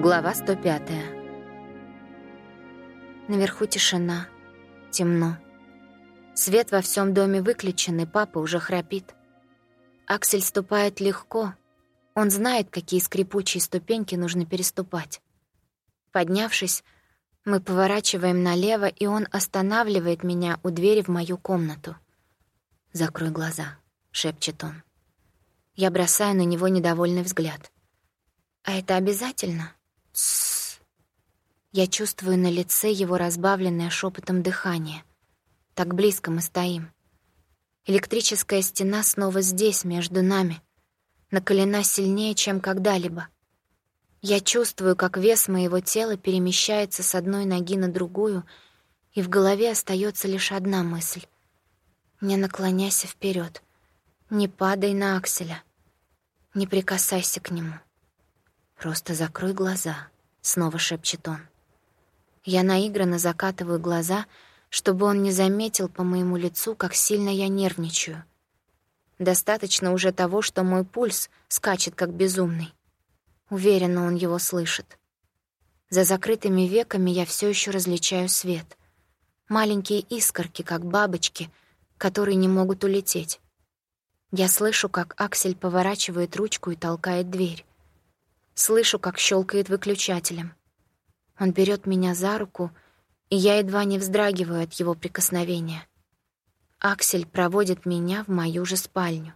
Глава 105. Наверху тишина, темно. Свет во всем доме выключен, и папа уже храпит. Аксель ступает легко. Он знает, какие скрипучие ступеньки нужно переступать. Поднявшись, мы поворачиваем налево, и он останавливает меня у двери в мою комнату. «Закрой глаза», — шепчет он. Я бросаю на него недовольный взгляд. «А это обязательно?» Тссс. Я чувствую на лице его разбавленное шепотом дыхание. Так близко мы стоим. Электрическая стена снова здесь, между нами. Наколена сильнее, чем когда-либо. Я чувствую, как вес моего тела перемещается с одной ноги на другую, и в голове остается лишь одна мысль. Не наклоняйся вперед, Не падай на Акселя. Не прикасайся к нему. «Просто закрой глаза», — снова шепчет он. Я наигранно закатываю глаза, чтобы он не заметил по моему лицу, как сильно я нервничаю. Достаточно уже того, что мой пульс скачет как безумный. Уверенно он его слышит. За закрытыми веками я все еще различаю свет. Маленькие искорки, как бабочки, которые не могут улететь. Я слышу, как Аксель поворачивает ручку и толкает дверь. Слышу, как щелкает выключателем. Он берет меня за руку, и я едва не вздрагиваю от его прикосновения. Аксель проводит меня в мою же спальню.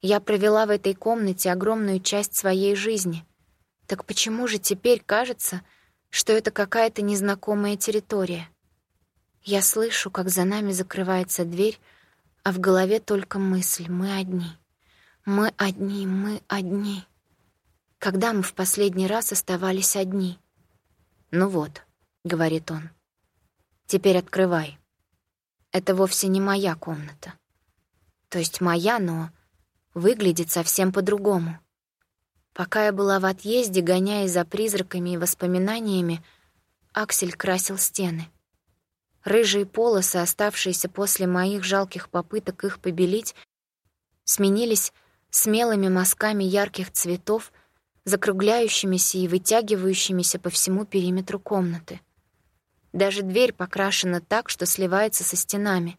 Я провела в этой комнате огромную часть своей жизни. Так почему же теперь кажется, что это какая-то незнакомая территория? Я слышу, как за нами закрывается дверь, а в голове только мысль «Мы одни». Мы одни, мы одни. Когда мы в последний раз оставались одни? «Ну вот», — говорит он, — «теперь открывай. Это вовсе не моя комната. То есть моя, но выглядит совсем по-другому. Пока я была в отъезде, гоняясь за призраками и воспоминаниями, Аксель красил стены. Рыжие полосы, оставшиеся после моих жалких попыток их побелить, сменились смелыми мазками ярких цветов закругляющимися и вытягивающимися по всему периметру комнаты. Даже дверь покрашена так, что сливается со стенами.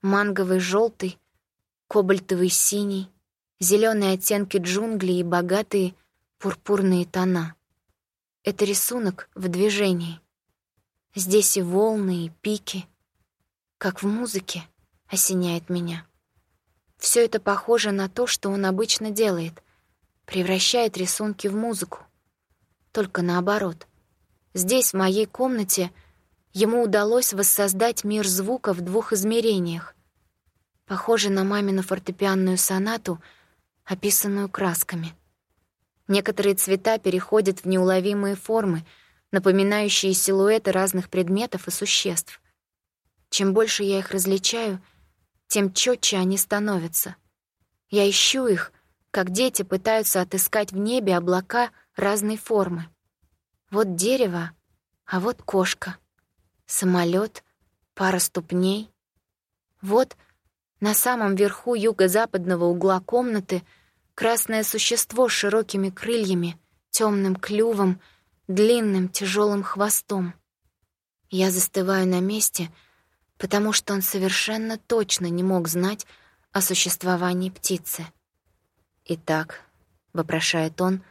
Манговый желтый, кобальтовый синий, зеленые оттенки джунглей и богатые пурпурные тона. Это рисунок в движении. Здесь и волны, и пики, как в музыке, осеняет меня. Все это похоже на то, что он обычно делает — превращает рисунки в музыку. Только наоборот. Здесь, в моей комнате, ему удалось воссоздать мир звука в двух измерениях. Похоже на мамину фортепианную сонату, описанную красками. Некоторые цвета переходят в неуловимые формы, напоминающие силуэты разных предметов и существ. Чем больше я их различаю, тем четче они становятся. Я ищу их — как дети пытаются отыскать в небе облака разной формы. Вот дерево, а вот кошка. Самолет, пара ступней. Вот на самом верху юго-западного угла комнаты красное существо с широкими крыльями, темным клювом, длинным тяжелым хвостом. Я застываю на месте, потому что он совершенно точно не мог знать о существовании птицы. «Итак», — вопрошает он,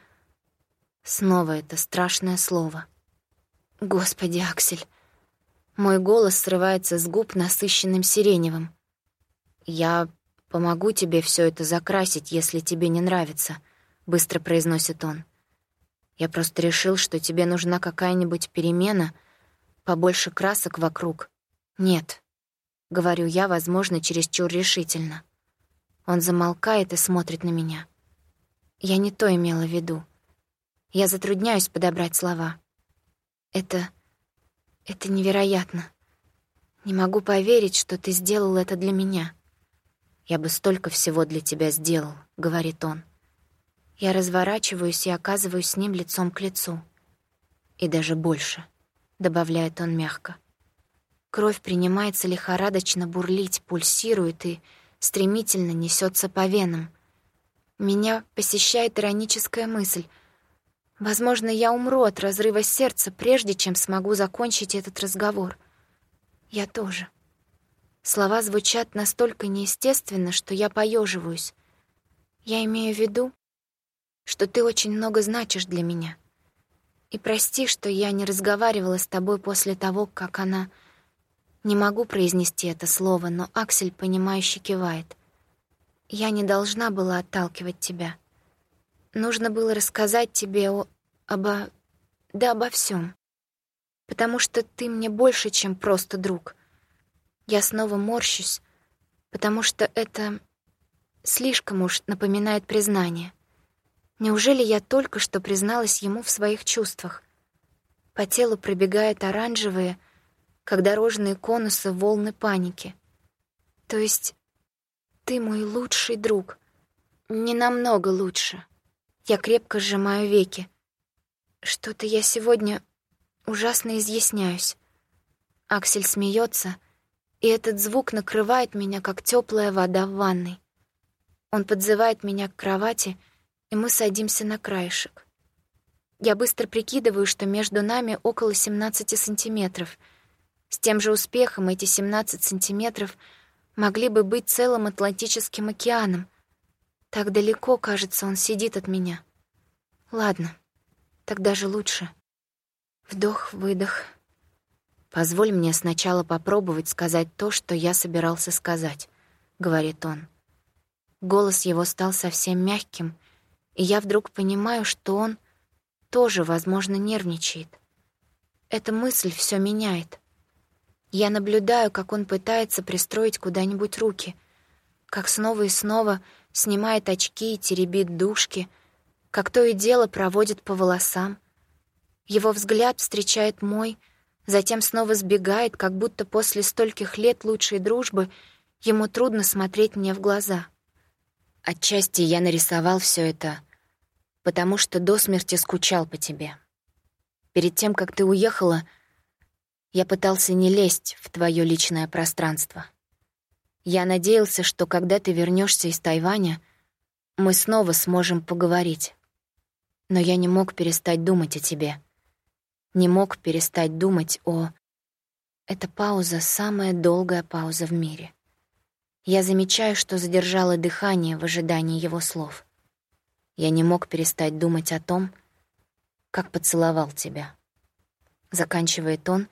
снова это страшное слово. «Господи, Аксель!» Мой голос срывается с губ насыщенным сиреневым. «Я помогу тебе все это закрасить, если тебе не нравится», — быстро произносит он. «Я просто решил, что тебе нужна какая-нибудь перемена, побольше красок вокруг». «Нет», — говорю я, возможно, чересчур решительно. Он замолкает и смотрит на меня. Я не то имела в виду. Я затрудняюсь подобрать слова. Это... это невероятно. Не могу поверить, что ты сделал это для меня. Я бы столько всего для тебя сделал, — говорит он. Я разворачиваюсь и оказываюсь с ним лицом к лицу. И даже больше, — добавляет он мягко. Кровь принимается лихорадочно бурлить, пульсирует и стремительно несется по венам. Меня посещает ироническая мысль. Возможно, я умру от разрыва сердца, прежде чем смогу закончить этот разговор. Я тоже. Слова звучат настолько неестественно, что я поеживаюсь. Я имею в виду, что ты очень много значишь для меня. И прости, что я не разговаривала с тобой после того, как она... Не могу произнести это слово, но Аксель, понимающе кивает. Я не должна была отталкивать тебя. Нужно было рассказать тебе о... обо... да обо всем, Потому что ты мне больше, чем просто друг. Я снова морщусь, потому что это слишком уж напоминает признание. Неужели я только что призналась ему в своих чувствах? По телу пробегают оранжевые, как дорожные конусы, волны паники. То есть ты мой лучший друг. Не намного лучше. Я крепко сжимаю веки. Что-то я сегодня ужасно изъясняюсь. Аксель смеется, и этот звук накрывает меня, как теплая вода в ванной. Он подзывает меня к кровати, и мы садимся на краешек. Я быстро прикидываю, что между нами около 17 сантиметров. С тем же успехом эти 17 сантиметров могли бы быть целым Атлантическим океаном, так далеко, кажется, он сидит от меня. Ладно, так даже лучше. Вдох-выдох. «Позволь мне сначала попробовать сказать то, что я собирался сказать», — говорит он. Голос его стал совсем мягким, и я вдруг понимаю, что он тоже, возможно, нервничает. Эта мысль все меняет. Я наблюдаю, как он пытается пристроить куда-нибудь руки, как снова и снова снимает очки и теребит дужки, как то и дело проводит по волосам. Его взгляд встречает мой, затем снова сбегает, как будто после стольких лет лучшей дружбы ему трудно смотреть мне в глаза. Отчасти я нарисовал все это, потому что до смерти скучал по тебе. Перед тем, как ты уехала, я пытался не лезть в твое личное пространство. Я надеялся, что когда ты вернешься из Тайваня, мы снова сможем поговорить. Но я не мог перестать думать о тебе. Не мог перестать думать о... Эта пауза — самая долгая пауза в мире. Я замечаю, что задержала дыхание в ожидании его слов. Я не мог перестать думать о том, как поцеловал тебя. Заканчивает он,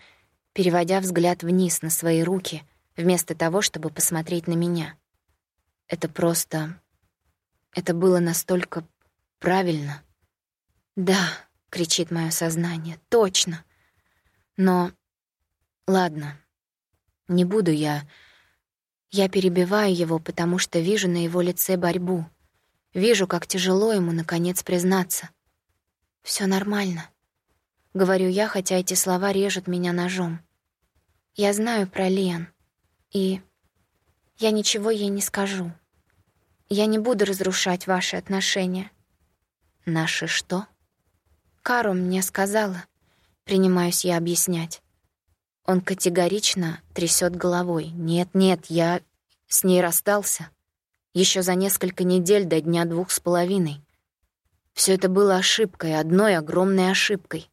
переводя взгляд вниз на свои руки — вместо того, чтобы посмотреть на меня. Это просто... Это было настолько правильно. «Да», — кричит мое сознание, — «точно». Но... Ладно, не буду я... Я перебиваю его, потому что вижу на его лице борьбу. Вижу, как тяжело ему, наконец, признаться. Все нормально», — говорю я, хотя эти слова режут меня ножом. «Я знаю про Лен. И я ничего ей не скажу. Я не буду разрушать ваши отношения. Наши что? Кару мне сказала. Принимаюсь я объяснять. Он категорично трясет головой. Нет, нет, я с ней расстался. Еще за несколько недель до дня двух с половиной. Все это было ошибкой, одной огромной ошибкой.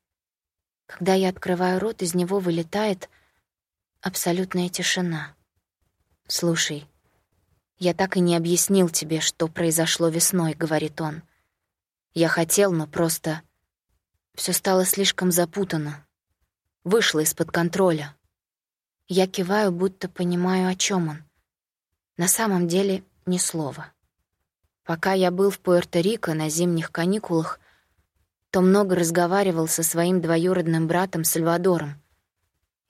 Когда я открываю рот, из него вылетает абсолютная тишина. «Слушай, я так и не объяснил тебе, что произошло весной», — говорит он. «Я хотел, но просто... все стало слишком запутано. Вышло из-под контроля». Я киваю, будто понимаю, о чем он. На самом деле ни слова. Пока я был в Пуэрто-Рико на зимних каникулах, то много разговаривал со своим двоюродным братом Сальвадором.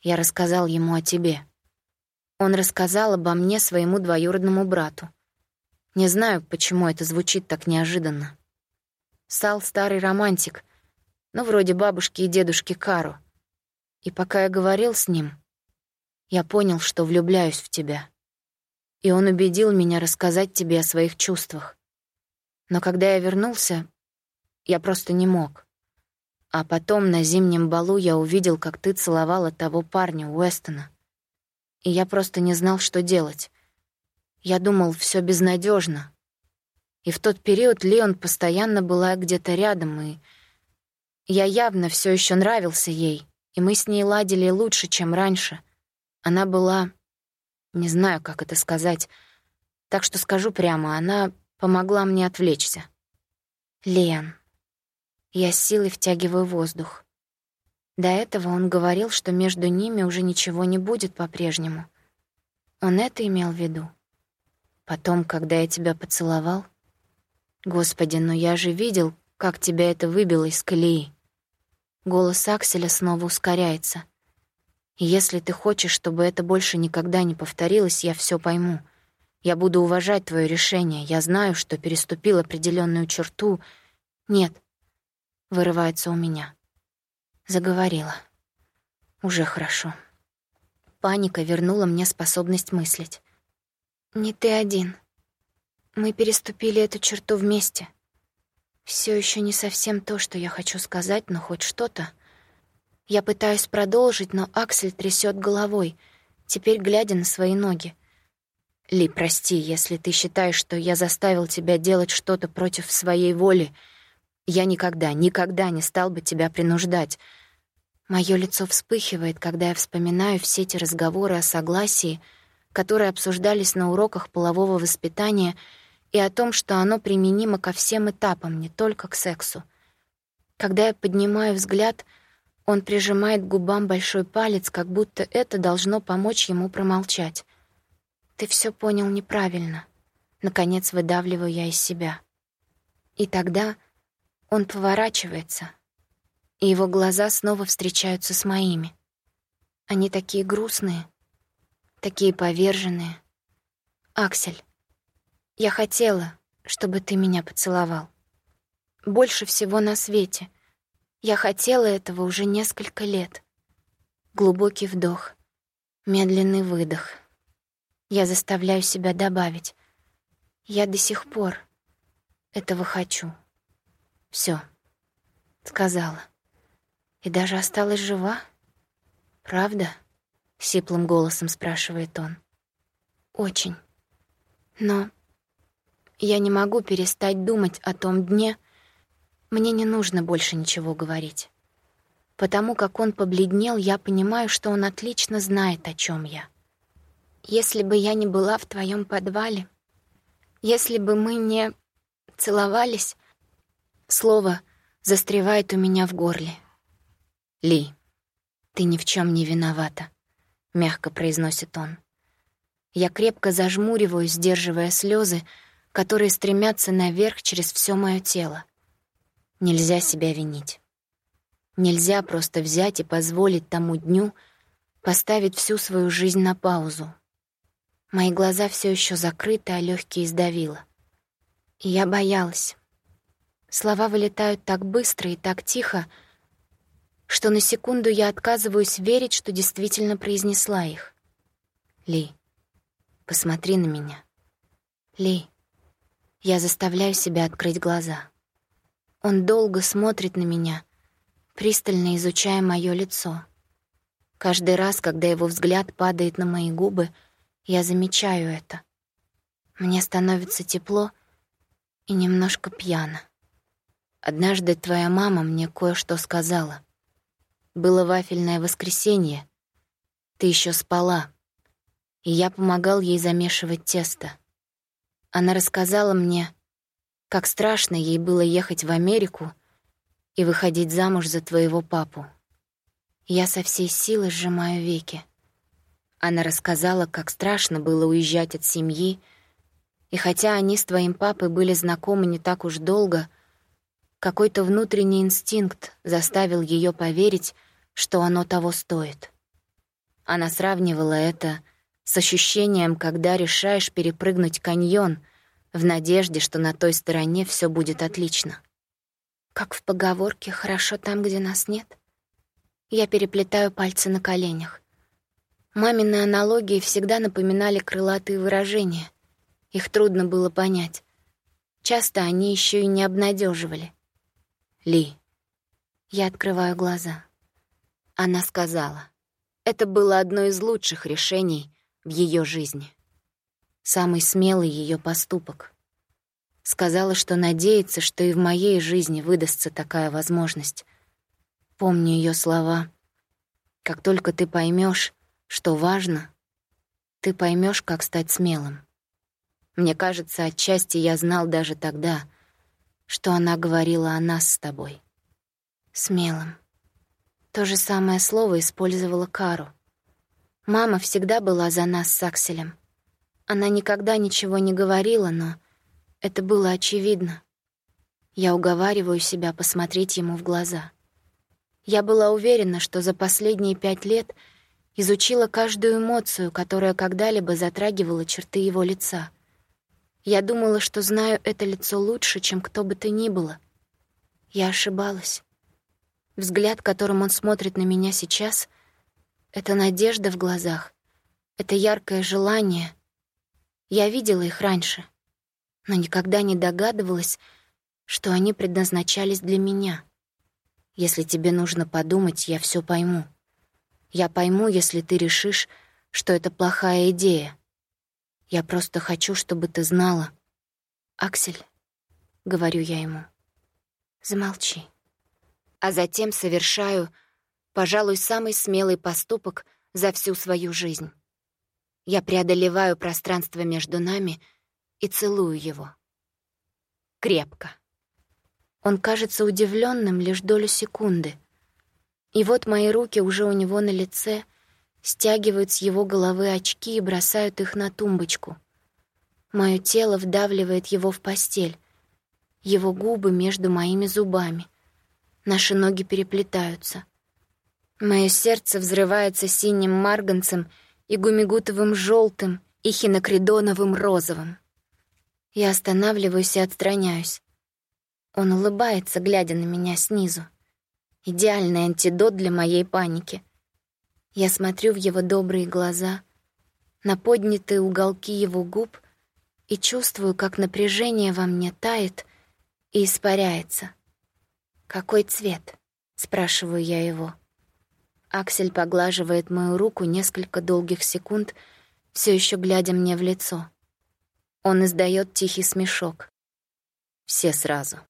Я рассказал ему о тебе. Он рассказал обо мне своему двоюродному брату. Не знаю, почему это звучит так неожиданно. Сал — старый романтик, ну, вроде бабушки и дедушки Кару. И пока я говорил с ним, я понял, что влюбляюсь в тебя. И он убедил меня рассказать тебе о своих чувствах. Но когда я вернулся, я просто не мог. А потом на зимнем балу я увидел, как ты целовала того парня, Уэстона и я просто не знал, что делать. Я думал, все безнадежно. И в тот период Леон постоянно была где-то рядом, и Я явно все еще нравился ей, и мы с ней ладили лучше, чем раньше. Она была... Не знаю, как это сказать. Так что скажу прямо, она помогла мне отвлечься. Лен. Я с силой втягиваю воздух. До этого он говорил, что между ними уже ничего не будет по-прежнему. Он это имел в виду. Потом, когда я тебя поцеловал... Господи, но я же видел, как тебя это выбило из колеи. Голос Акселя снова ускоряется. если ты хочешь, чтобы это больше никогда не повторилось, я все пойму. Я буду уважать твое решение. Я знаю, что переступил определенную черту. Нет, вырывается у меня. Заговорила. Уже хорошо. Паника вернула мне способность мыслить. Не ты один. Мы переступили эту черту вместе. Все еще не совсем то, что я хочу сказать, но хоть что-то. Я пытаюсь продолжить, но Аксель трясет головой, теперь глядя на свои ноги. «Ли, прости, если ты считаешь, что я заставил тебя делать что-то против своей воли. Я никогда, никогда не стал бы тебя принуждать». Моё лицо вспыхивает, когда я вспоминаю все эти разговоры о согласии, которые обсуждались на уроках полового воспитания — и о том, что оно применимо ко всем этапам, не только к сексу. Когда я поднимаю взгляд, он прижимает к губам большой палец, как будто это должно помочь ему промолчать. «Ты все понял неправильно», — наконец выдавливаю я из себя. И тогда он поворачивается, и его глаза снова встречаются с моими. Они такие грустные, такие поверженные. «Аксель, я хотела, чтобы ты меня поцеловал. Больше всего на свете. Я хотела этого уже несколько лет. Глубокий вдох, медленный выдох. Я заставляю себя добавить. Я до сих пор этого хочу. Все, сказала. И даже осталась жива? Правда? Сиплым голосом спрашивает он. Очень. Но я не могу перестать думать о том дне. Мне не нужно больше ничего говорить. Потому как он побледнел, я понимаю, что он отлично знает, о чем я. Если бы я не была в твоем подвале, если бы мы не целовались, слово застревает у меня в горле. Ли, ты ни в чем не виновата, мягко произносит он. Я крепко зажмуриваюсь, сдерживая слезы, которые стремятся наверх через все мое тело. Нельзя себя винить. Нельзя просто взять и позволить тому дню поставить всю свою жизнь на паузу. Мои глаза все еще закрыты, а легкие сдавило. И я боялась. Слова вылетают так быстро и так тихо, что на секунду я отказываюсь верить, что действительно произнесла их. Ли, посмотри на меня. Ли, я заставляю себя открыть глаза. Он долго смотрит на меня, пристально изучая мое лицо. Каждый раз, когда его взгляд падает на мои губы, я замечаю это. Мне становится тепло и немножко пьяно. Однажды твоя мама мне кое-что сказала. Было вафельное воскресенье. Ты еще спала, и я помогал ей замешивать тесто. Она рассказала мне, как страшно ей было ехать в Америку и выходить замуж за твоего папу. Я со всей силы сжимаю веки. Она рассказала, как страшно было уезжать от семьи, и хотя они с твоим папой были знакомы не так уж долго, какой-то внутренний инстинкт заставил ее поверить, что оно того стоит. Она сравнивала это с ощущением, когда решаешь перепрыгнуть каньон в надежде, что на той стороне все будет отлично. Как в поговорке «хорошо там, где нас нет». Я переплетаю пальцы на коленях. Мамины аналогии всегда напоминали крылатые выражения. Их трудно было понять. Часто они еще и не обнадеживали. Ли. Я открываю глаза. Она сказала. Это было одно из лучших решений, в ее жизни. Самый смелый ее поступок. Сказала, что надеется, что и в моей жизни выдастся такая возможность. Помню ее слова. Как только ты поймешь, что важно, ты поймешь, как стать смелым. Мне кажется, отчасти я знал даже тогда, что она говорила о нас с тобой. Смелым. То же самое слово использовала Кару. Мама всегда была за нас с Акселем. Она никогда ничего не говорила, но это было очевидно. Я уговариваю себя посмотреть ему в глаза. Я была уверена, что за последние пять лет изучила каждую эмоцию, которая когда-либо затрагивала черты его лица. Я думала, что знаю это лицо лучше, чем кто бы то ни было. Я ошибалась. Взгляд, которым он смотрит на меня сейчас, — это надежда в глазах, это яркое желание. Я видела их раньше, но никогда не догадывалась, что они предназначались для меня. Если тебе нужно подумать, я все пойму. Я пойму, если ты решишь, что это плохая идея. Я просто хочу, чтобы ты знала. Аксель, — говорю я ему, — замолчи. А затем совершаю, пожалуй, самый смелый поступок за всю свою жизнь. Я преодолеваю пространство между нами и целую его. Крепко. Он кажется удивленным лишь долю секунды. И вот мои руки уже у него на лице стягивают с его головы очки и бросают их на тумбочку. Мое тело вдавливает его в постель, его губы между моими зубами. Наши ноги переплетаются. Мое сердце взрывается синим марганцем и гумигутовым желтым и хинокридоновым розовым. Я останавливаюсь и отстраняюсь. Он улыбается, глядя на меня снизу. Идеальный антидот для моей паники. Я смотрю в его добрые глаза, на поднятые уголки его губ и чувствую, как напряжение во мне тает и испаряется. «Какой цвет?» — спрашиваю я его. Аксель поглаживает мою руку несколько долгих секунд, все еще глядя мне в лицо. Он издает тихий смешок. Все сразу.